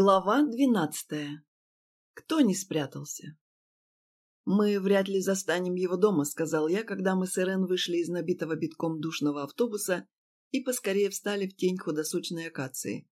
Глава двенадцатая. Кто не спрятался? «Мы вряд ли застанем его дома», — сказал я, когда мы с Ирен вышли из набитого битком душного автобуса и поскорее встали в тень худосочной акации.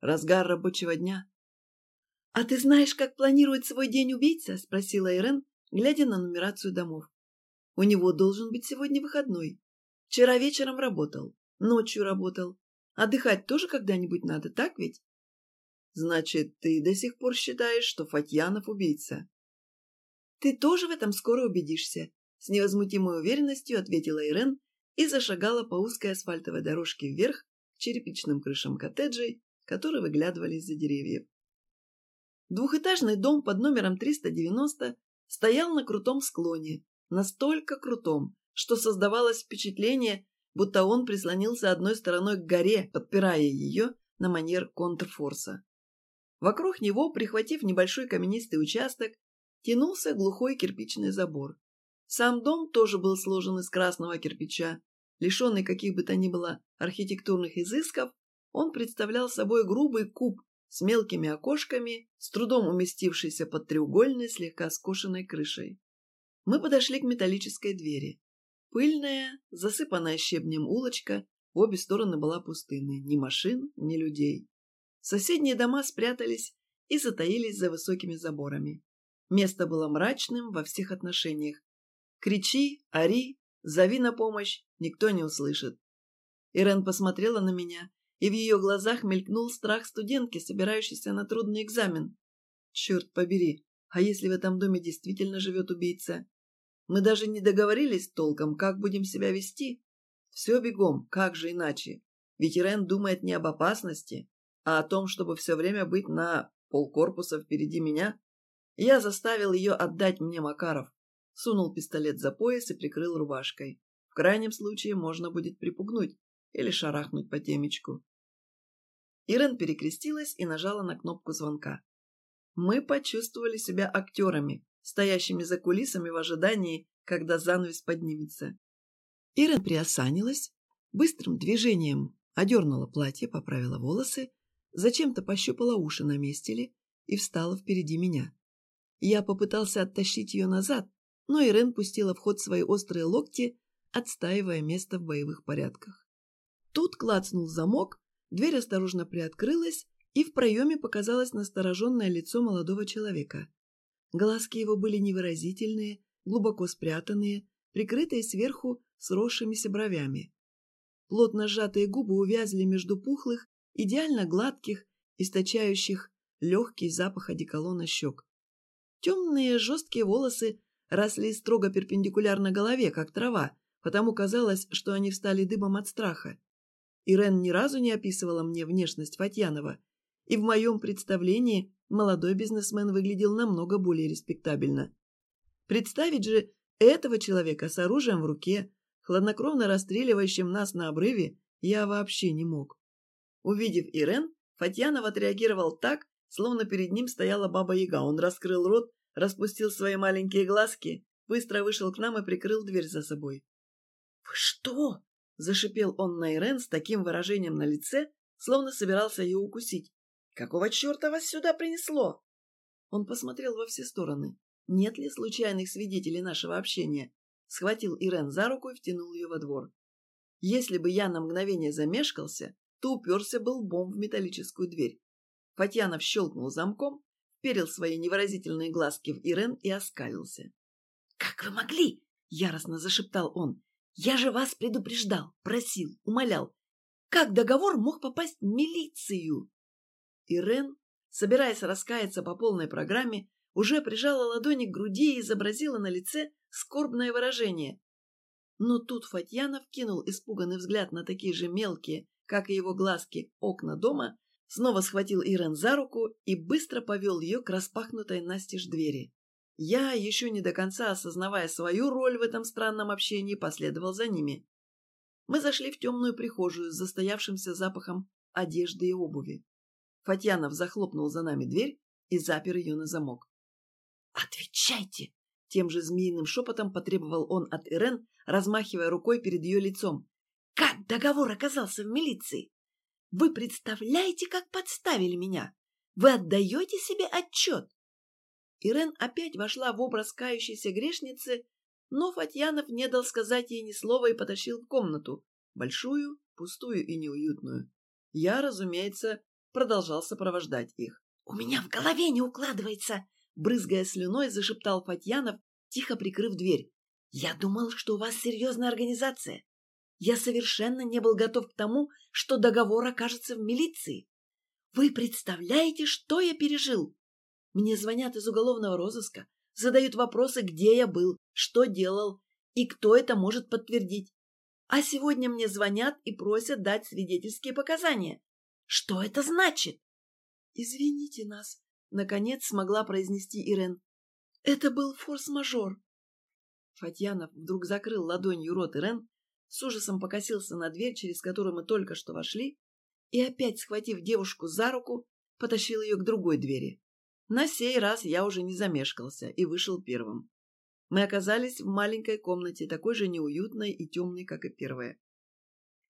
Разгар рабочего дня. «А ты знаешь, как планирует свой день убийца?» — спросила Ирен, глядя на нумерацию домов. «У него должен быть сегодня выходной. Вчера вечером работал, ночью работал. Отдыхать тоже когда-нибудь надо, так ведь?» Значит, ты до сих пор считаешь, что Фатьянов убийца? Ты тоже в этом скоро убедишься, с невозмутимой уверенностью ответила Ирен и зашагала по узкой асфальтовой дорожке вверх к черепичным крышам коттеджей, которые выглядывали из-за деревьев. Двухэтажный дом под номером 390 стоял на крутом склоне, настолько крутом, что создавалось впечатление, будто он прислонился одной стороной к горе, подпирая ее на манер контрфорса. Вокруг него, прихватив небольшой каменистый участок, тянулся глухой кирпичный забор. Сам дом тоже был сложен из красного кирпича. Лишенный каких бы то ни было архитектурных изысков, он представлял собой грубый куб с мелкими окошками, с трудом уместившийся под треугольной, слегка скошенной крышей. Мы подошли к металлической двери. Пыльная, засыпанная щебнем улочка, в обе стороны была пустынной. Ни машин, ни людей. Соседние дома спрятались и затаились за высокими заборами. Место было мрачным во всех отношениях. Кричи, ори, зови на помощь, никто не услышит. Ирен посмотрела на меня, и в ее глазах мелькнул страх студентки, собирающейся на трудный экзамен. Черт побери, а если в этом доме действительно живет убийца? Мы даже не договорились толком, как будем себя вести. Все бегом, как же иначе? Ведь Ирен думает не об опасности, а о том, чтобы все время быть на полкорпуса впереди меня, я заставил ее отдать мне Макаров, сунул пистолет за пояс и прикрыл рубашкой. В крайнем случае можно будет припугнуть или шарахнуть по темечку. Ирен перекрестилась и нажала на кнопку звонка. Мы почувствовали себя актерами, стоящими за кулисами в ожидании, когда занавес поднимется. Ирен приосанилась, быстрым движением одернула платье, поправила волосы зачем-то пощупала уши на месте ли и встала впереди меня. Я попытался оттащить ее назад, но Ирен пустила в ход свои острые локти, отстаивая место в боевых порядках. Тут клацнул замок, дверь осторожно приоткрылась, и в проеме показалось настороженное лицо молодого человека. Глазки его были невыразительные, глубоко спрятанные, прикрытые сверху сросшимися бровями. Плотно сжатые губы увязли между пухлых, идеально гладких, источающих легкий запах одеколона щек. Темные жесткие волосы росли строго перпендикулярно голове, как трава, потому казалось, что они встали дыбом от страха. Ирен ни разу не описывала мне внешность Фатьянова, и в моем представлении молодой бизнесмен выглядел намного более респектабельно. Представить же этого человека с оружием в руке, хладнокровно расстреливающим нас на обрыве, я вообще не мог. Увидев Ирен, Фатьянов отреагировал так, словно перед ним стояла баба-яга. Он раскрыл рот, распустил свои маленькие глазки, быстро вышел к нам и прикрыл дверь за собой. «Вы что?» – зашипел он на Ирен с таким выражением на лице, словно собирался ее укусить. «Какого черта вас сюда принесло?» Он посмотрел во все стороны. Нет ли случайных свидетелей нашего общения? Схватил Ирен за руку и втянул ее во двор. Если бы я на мгновение замешкался, то уперся был лбом в металлическую дверь. Фатьянов щелкнул замком, вперил свои невыразительные глазки в Ирен и оскалился. «Как вы могли?» — яростно зашептал он. «Я же вас предупреждал, просил, умолял. Как договор мог попасть в милицию?» Ирен, собираясь раскаяться по полной программе, уже прижала ладони к груди и изобразила на лице скорбное выражение. Но тут Фатьянов кинул испуганный взгляд на такие же мелкие, как и его глазки, окна дома, снова схватил Ирен за руку и быстро повел ее к распахнутой настежь двери. Я, еще не до конца осознавая свою роль в этом странном общении, последовал за ними. Мы зашли в темную прихожую с застоявшимся запахом одежды и обуви. Фатьянов захлопнул за нами дверь и запер ее на замок. «Отвечайте!» — тем же змеиным шепотом потребовал он от Ирен, размахивая рукой перед ее лицом. Как договор оказался в милиции? Вы представляете, как подставили меня? Вы отдаете себе отчет? Ирен опять вошла в образ кающейся грешницы, но Фатьянов не дал сказать ей ни слова и потащил в комнату, большую, пустую и неуютную. Я, разумеется, продолжал сопровождать их. «У меня в голове не укладывается!» Брызгая слюной, зашептал Фатьянов, тихо прикрыв дверь. «Я думал, что у вас серьезная организация. Я совершенно не был готов к тому, что договор окажется в милиции. Вы представляете, что я пережил? Мне звонят из уголовного розыска, задают вопросы, где я был, что делал и кто это может подтвердить. А сегодня мне звонят и просят дать свидетельские показания. Что это значит? Извините нас, наконец смогла произнести Ирен. Это был форс-мажор. Фатьянов вдруг закрыл ладонью рот Ирен с ужасом покосился на дверь, через которую мы только что вошли, и опять, схватив девушку за руку, потащил ее к другой двери. На сей раз я уже не замешкался и вышел первым. Мы оказались в маленькой комнате, такой же неуютной и темной, как и первая.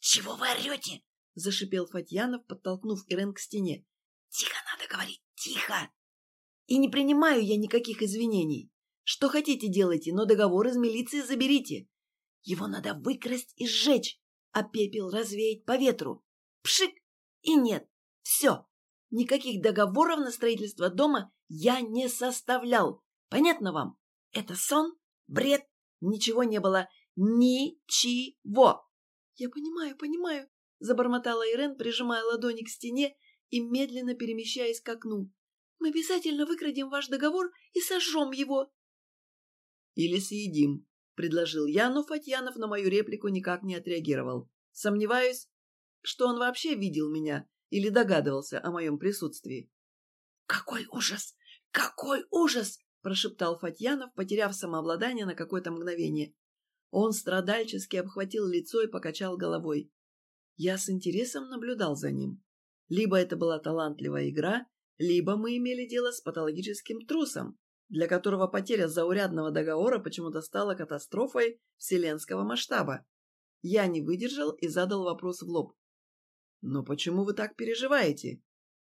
«Чего вы орете?» — зашипел Фатьянов, подтолкнув Ирен к стене. «Тихо надо говорить, тихо!» «И не принимаю я никаких извинений. Что хотите делайте, но договор из милиции заберите. Его надо выкрасть и сжечь, а пепел развеять по ветру. Пшик! И нет. Все. Никаких договоров на строительство дома я не составлял. Понятно вам? Это сон? Бред? Ничего не было. Ничего. Я понимаю, понимаю, забормотала Ирен, прижимая ладони к стене и медленно перемещаясь к окну. Мы обязательно выкрадем ваш договор и сожжем его. Или съедим, — предложил я, но Фатьянов на мою реплику никак не отреагировал. Сомневаюсь, что он вообще видел меня или догадывался о моем присутствии. «Какой ужас! Какой ужас!» — прошептал Фатьянов, потеряв самообладание на какое-то мгновение. Он страдальчески обхватил лицо и покачал головой. Я с интересом наблюдал за ним. Либо это была талантливая игра, либо мы имели дело с патологическим трусом, для которого потеря заурядного договора почему-то стала катастрофой вселенского масштаба. Я не выдержал и задал вопрос в лоб. «Но почему вы так переживаете?»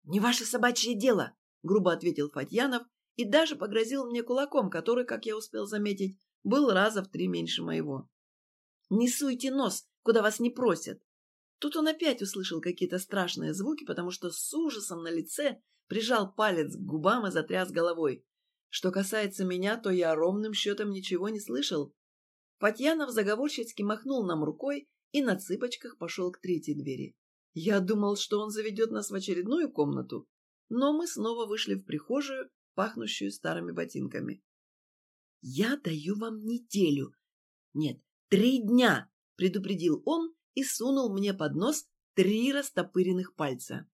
«Не ваше собачье дело», — грубо ответил Фатьянов и даже погрозил мне кулаком, который, как я успел заметить, был раза в три меньше моего. «Не суйте нос, куда вас не просят!» Тут он опять услышал какие-то страшные звуки, потому что с ужасом на лице прижал палец к губам и затряс головой. Что касается меня, то я ровным счетом ничего не слышал. Фатьянов заговорщицки махнул нам рукой и на цыпочках пошел к третьей двери. Я думал, что он заведет нас в очередную комнату, но мы снова вышли в прихожую, пахнущую старыми ботинками. «Я даю вам неделю. Нет, три дня!» — предупредил он и сунул мне под нос три растопыренных пальца.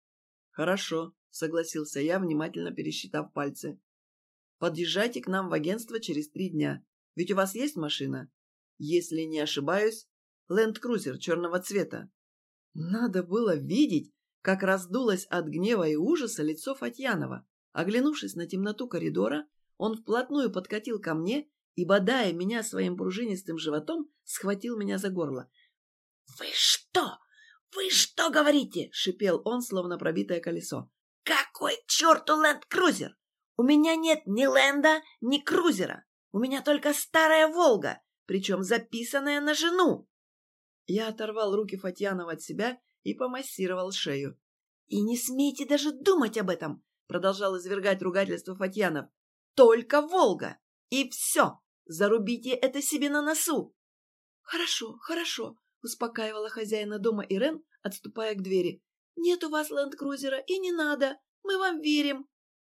«Хорошо», — согласился я, внимательно пересчитав пальцы. Подъезжайте к нам в агентство через три дня. Ведь у вас есть машина? Если не ошибаюсь, ленд-крузер черного цвета. Надо было видеть, как раздулось от гнева и ужаса лицо Фатьянова. Оглянувшись на темноту коридора, он вплотную подкатил ко мне и, бодая меня своим пружинистым животом, схватил меня за горло. «Вы что? Вы что говорите?» — шипел он, словно пробитое колесо. «Какой черту ленд-крузер? У меня нет ни ленда, ни крузера. У меня только старая «Волга», причем записанная на жену. Я оторвал руки Фатьянова от себя и помассировал шею. «И не смейте даже думать об этом!» продолжал извергать ругательство Фатьянов. «Только Волга! И все! Зарубите это себе на носу!» «Хорошо, хорошо», — успокаивала хозяина дома Ирен, отступая к двери. «Нет у вас ленд-крузера и не надо. Мы вам верим.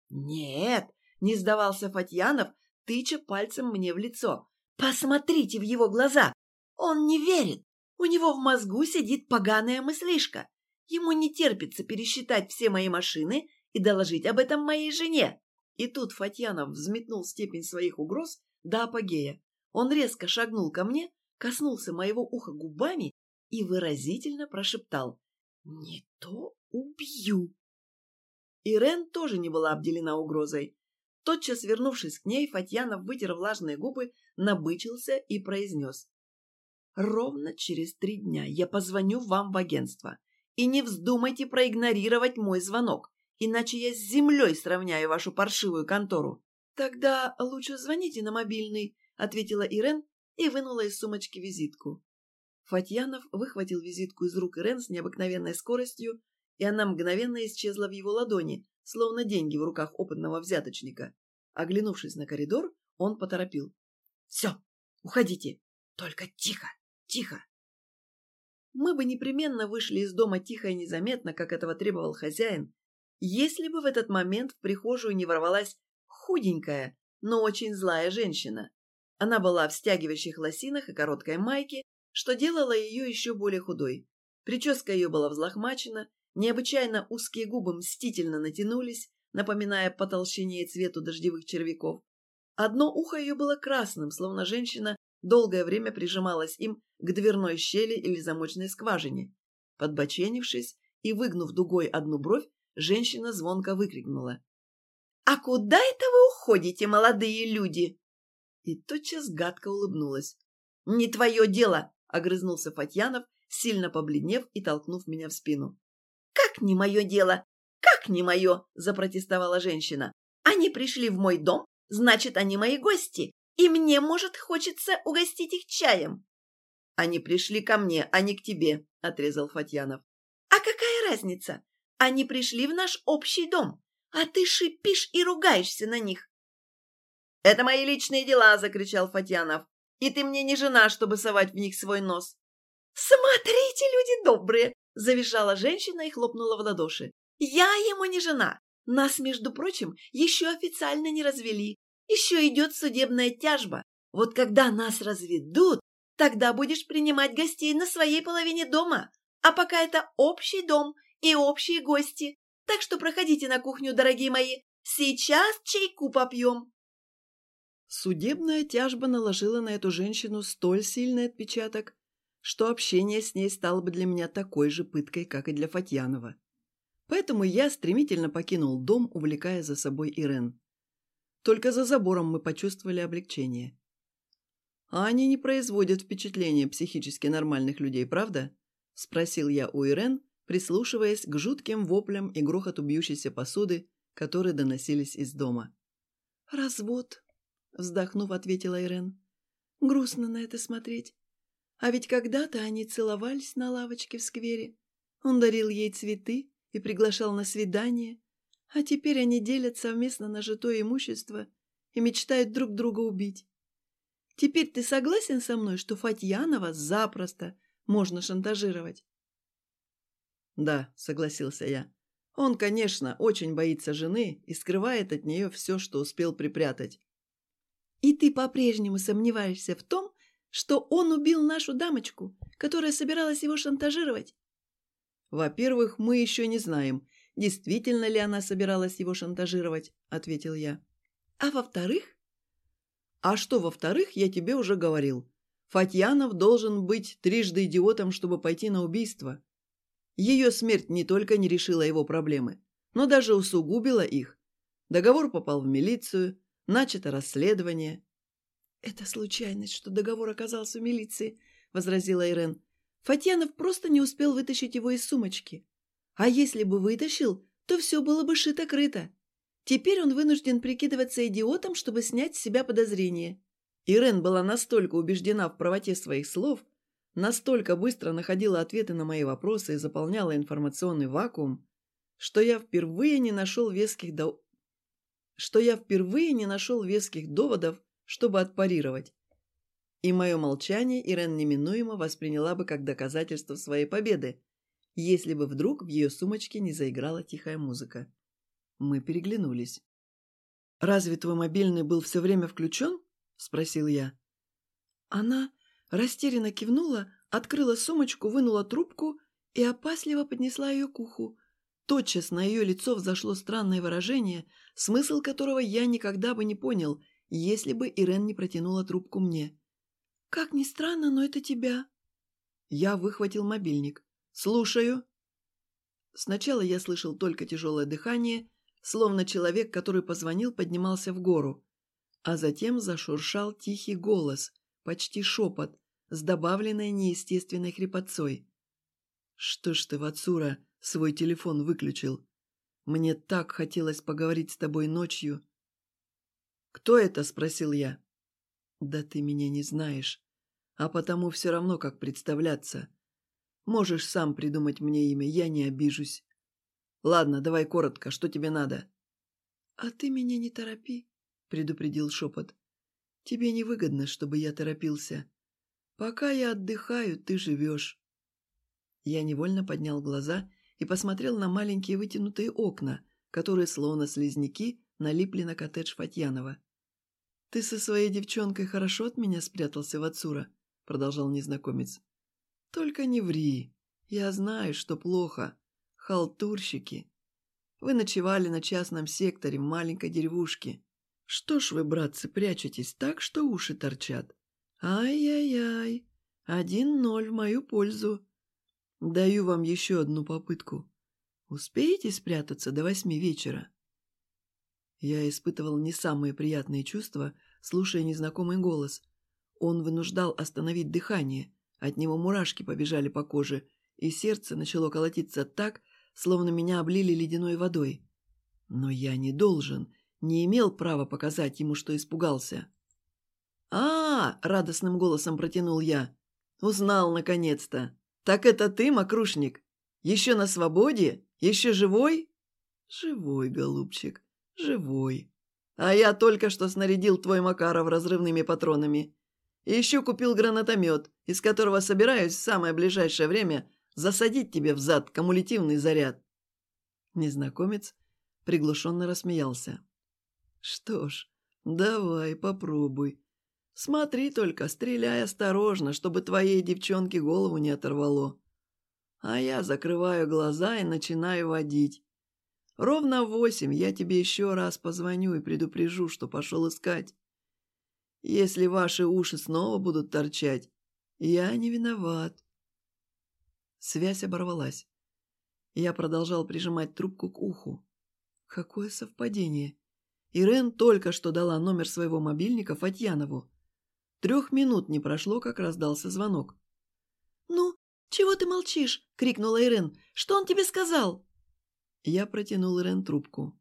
«Нет!» — не сдавался Фатьянов, тыча пальцем мне в лицо. «Посмотрите в его глаза! Он не верит! У него в мозгу сидит поганая мыслишка. Ему не терпится пересчитать все мои машины и доложить об этом моей жене!» И тут Фатьянов взметнул степень своих угроз до апогея. Он резко шагнул ко мне, коснулся моего уха губами и выразительно прошептал «Не то убью!» Ирен тоже не была обделена угрозой. Тотчас вернувшись к ней, Фатьянов вытер влажные губы, набычился и произнес. «Ровно через три дня я позвоню вам в агентство. И не вздумайте проигнорировать мой звонок. иначе я с землей сравняю вашу паршивую контору». «Тогда лучше звоните на мобильный», — ответила Ирен и вынула из сумочки визитку. Фатьянов выхватил визитку из рук Ирен с необыкновенной скоростью, и она мгновенно исчезла в его ладони, словно деньги в руках опытного взяточника. Оглянувшись на коридор, он поторопил. «Все, уходите! Только тихо, тихо!» Мы бы непременно вышли из дома тихо и незаметно, как этого требовал хозяин, если бы в этот момент в прихожую не ворвалась худенькая, но очень злая женщина. Она была в стягивающих лосинах и короткой майке, что делало ее еще более худой. Прическа ее была взлохмачена, необычайно узкие губы мстительно натянулись, напоминая по толщине и цвету дождевых червяков. Одно ухо ее было красным, словно женщина долгое время прижималась им к дверной щели или замочной скважине. Подбоченившись и выгнув дугой одну бровь, женщина звонко выкрикнула. «А куда это вы уходите, молодые люди?» И тотчас гадко улыбнулась. «Не твое дело!» — огрызнулся Фатьянов, сильно побледнев и толкнув меня в спину. «Как не мое дело? Как не мое?» — запротестовала женщина. «Они пришли в мой дом, значит, они мои гости, и мне, может, хочется угостить их чаем». «Они пришли ко мне, а не к тебе», — отрезал Фатьянов. «А какая разница? Они пришли в наш общий дом а ты шипишь и ругаешься на них. «Это мои личные дела!» — закричал Фатьянов. «И ты мне не жена, чтобы совать в них свой нос!» «Смотрите, люди добрые!» — завизжала женщина и хлопнула в ладоши. «Я ему не жена! Нас, между прочим, еще официально не развели. Еще идет судебная тяжба. Вот когда нас разведут, тогда будешь принимать гостей на своей половине дома. А пока это общий дом и общие гости. Так что проходите на кухню, дорогие мои. Сейчас чайку попьем. Судебная тяжба наложила на эту женщину столь сильный отпечаток, что общение с ней стало бы для меня такой же пыткой, как и для Фатьянова. Поэтому я стремительно покинул дом, увлекая за собой Ирен. Только за забором мы почувствовали облегчение. «А они не производят впечатления психически нормальных людей, правда?» – спросил я у Ирен, прислушиваясь к жутким воплям и грохоту бьющейся посуды, которые доносились из дома. «Развод», — вздохнув, ответила Ирен. «Грустно на это смотреть. А ведь когда-то они целовались на лавочке в сквере. Он дарил ей цветы и приглашал на свидание, а теперь они делят совместно нажитое имущество и мечтают друг друга убить. Теперь ты согласен со мной, что Фатьянова запросто можно шантажировать?» «Да», — согласился я. «Он, конечно, очень боится жены и скрывает от нее все, что успел припрятать». «И ты по-прежнему сомневаешься в том, что он убил нашу дамочку, которая собиралась его шантажировать?» «Во-первых, мы еще не знаем, действительно ли она собиралась его шантажировать», — ответил я. «А во-вторых?» «А что во-вторых, я тебе уже говорил. Фатьянов должен быть трижды идиотом, чтобы пойти на убийство. Ее смерть не только не решила его проблемы, но даже усугубила их. Договор попал в милицию, начато расследование. «Это случайность, что договор оказался в милиции», — возразила Ирен. «Фатьянов просто не успел вытащить его из сумочки. А если бы вытащил, то все было бы шито-крыто. Теперь он вынужден прикидываться идиотом, чтобы снять с себя подозрения». Ирен была настолько убеждена в правоте своих слов, настолько быстро находила ответы на мои вопросы и заполняла информационный вакуум, что я впервые не нашел веских до... что я впервые не нашел веских доводов, чтобы отпарировать. И мое молчание Ирен неминуемо восприняла бы как доказательство своей победы, если бы вдруг в ее сумочке не заиграла тихая музыка. Мы переглянулись. «Разве твой мобильный был все время включен?» – спросил я. Она Растерянно кивнула, открыла сумочку, вынула трубку и опасливо поднесла ее к уху. Тотчас на ее лицо взошло странное выражение, смысл которого я никогда бы не понял, если бы Ирен не протянула трубку мне. «Как ни странно, но это тебя». Я выхватил мобильник. «Слушаю». Сначала я слышал только тяжелое дыхание, словно человек, который позвонил, поднимался в гору. А затем зашуршал тихий голос – почти шепот, с добавленной неестественной хрипотцой. «Что ж ты, Вацура, свой телефон выключил? Мне так хотелось поговорить с тобой ночью. «Кто это?» – спросил я. «Да ты меня не знаешь, а потому все равно, как представляться. Можешь сам придумать мне имя, я не обижусь. Ладно, давай коротко, что тебе надо?» «А ты меня не торопи», – предупредил шепот. «Тебе невыгодно, чтобы я торопился. Пока я отдыхаю, ты живешь». Я невольно поднял глаза и посмотрел на маленькие вытянутые окна, которые, словно слизняки, налипли на коттедж Фатьянова. «Ты со своей девчонкой хорошо от меня спрятался в Ацура?» – продолжал незнакомец. «Только не ври. Я знаю, что плохо. Халтурщики. Вы ночевали на частном секторе в маленькой деревушке. Что ж вы, братцы, прячетесь так, что уши торчат? Ай-яй-яй. Один ноль в мою пользу. Даю вам еще одну попытку. Успеете спрятаться до восьми вечера?» Я испытывал не самые приятные чувства, слушая незнакомый голос. Он вынуждал остановить дыхание, от него мурашки побежали по коже, и сердце начало колотиться так, словно меня облили ледяной водой. Но я не должен, не имел права показать ему, что испугался. а, -а, -а радостным голосом протянул я. «Узнал, наконец-то! Так это ты, мокрушник? Еще на свободе? Еще живой?» «Живой, голубчик, живой. А я только что снарядил твой Макаров разрывными патронами. И еще купил гранатомет, из которого собираюсь в самое ближайшее время засадить тебе в зад кумулятивный заряд». Незнакомец приглушенно рассмеялся. «Что ж, давай, попробуй. Смотри только, стреляй осторожно, чтобы твоей девчонке голову не оторвало. А я закрываю глаза и начинаю водить. Ровно в восемь я тебе еще раз позвоню и предупрежу, что пошел искать. Если ваши уши снова будут торчать, я не виноват. Связь оборвалась. Я продолжал прижимать трубку к уху. Какое совпадение. Ирен только что дала номер своего мобильника Фатьянову. Трех минут не прошло, как раздался звонок. «Ну, чего ты молчишь?» — крикнула Ирен. «Что он тебе сказал?» Я протянул Ирен трубку.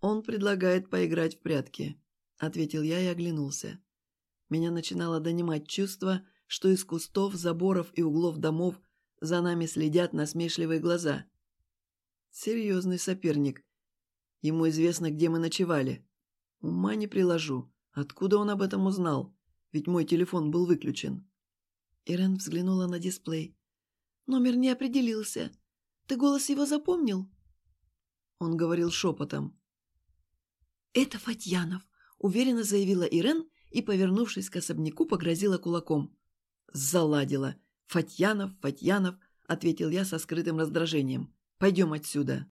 «Он предлагает поиграть в прятки», — ответил я и оглянулся. Меня начинало донимать чувство, что из кустов, заборов и углов домов за нами следят насмешливые глаза. Серьезный соперник. Ему известно, где мы ночевали. Ума не приложу. Откуда он об этом узнал? Ведь мой телефон был выключен. Ирен взглянула на дисплей. «Номер не определился. Ты голос его запомнил?» Он говорил шепотом. «Это Фатьянов», — уверенно заявила Ирен и, повернувшись к особняку, погрозила кулаком. «Заладила. Фатьянов, Фатьянов», — ответил я со скрытым раздражением. «Пойдем отсюда».